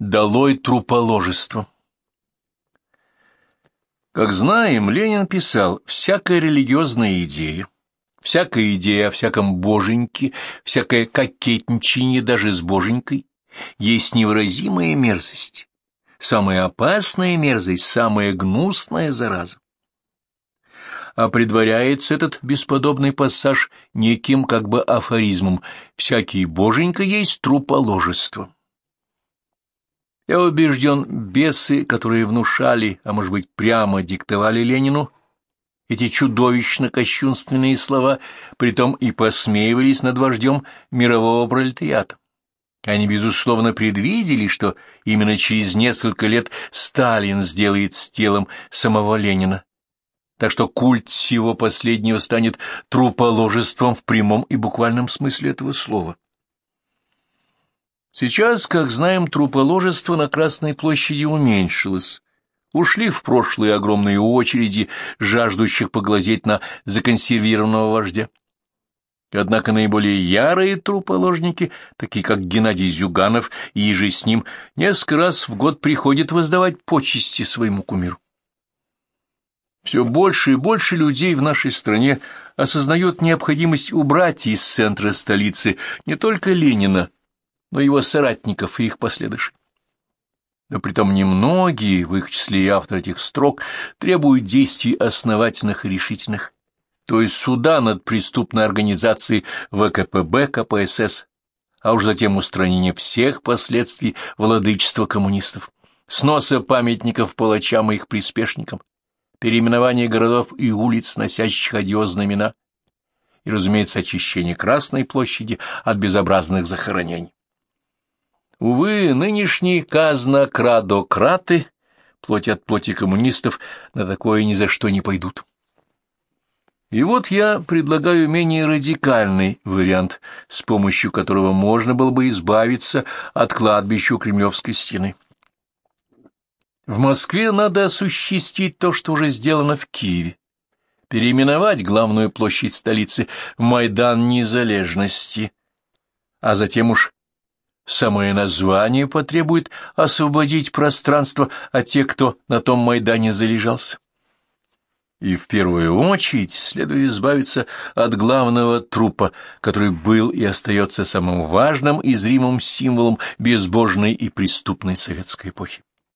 Долой труположество. Как знаем, Ленин писал, всякая религиозная идея, всякая идея о всяком боженьке, всякое кокетничание даже с боженькой, есть невыразимая мерзость, самая опасная мерзость, самая гнусная зараза. А предваряется этот бесподобный пассаж неким как бы афоризмом «всякий боженька есть труположество». Я убежден, бесы, которые внушали, а может быть прямо диктовали Ленину, эти чудовищно кощунственные слова, притом и посмеивались над вождем мирового пролетариата. Они, безусловно, предвидели, что именно через несколько лет Сталин сделает с телом самого Ленина. Так что культ всего последнего станет труположеством в прямом и буквальном смысле этого слова. Сейчас, как знаем, труположество на Красной площади уменьшилось. Ушли в прошлые огромные очереди, жаждущих поглазеть на законсервированного вождя. Однако наиболее ярые труположники, такие как Геннадий Зюганов и же с ним, несколько раз в год приходят воздавать почести своему кумиру. Все больше и больше людей в нашей стране осознают необходимость убрать из центра столицы не только Ленина, но его соратников и их последующих. Но притом немногие, в их числе и автор этих строк, требуют действий основательных и решительных, то есть суда над преступной организацией ВКПБ, КПСС, а уж затем устранения всех последствий владычества коммунистов, сноса памятников палачам и их приспешникам, переименование городов и улиц, носящих одиозные имена, и, разумеется, очищение Красной площади от безобразных захоронений. Увы, нынешние казнокрадократы, плоть от плоти коммунистов, на такое ни за что не пойдут. И вот я предлагаю менее радикальный вариант, с помощью которого можно было бы избавиться от кладбища у Кремлевской стены. В Москве надо осуществить то, что уже сделано в Киеве, переименовать главную площадь столицы в Майдан Незалежности, а затем уж Самое название потребует освободить пространство от тех, кто на том Майдане залежался. И в первую очередь следует избавиться от главного трупа, который был и остается самым важным и зримым символом безбожной и преступной советской эпохи.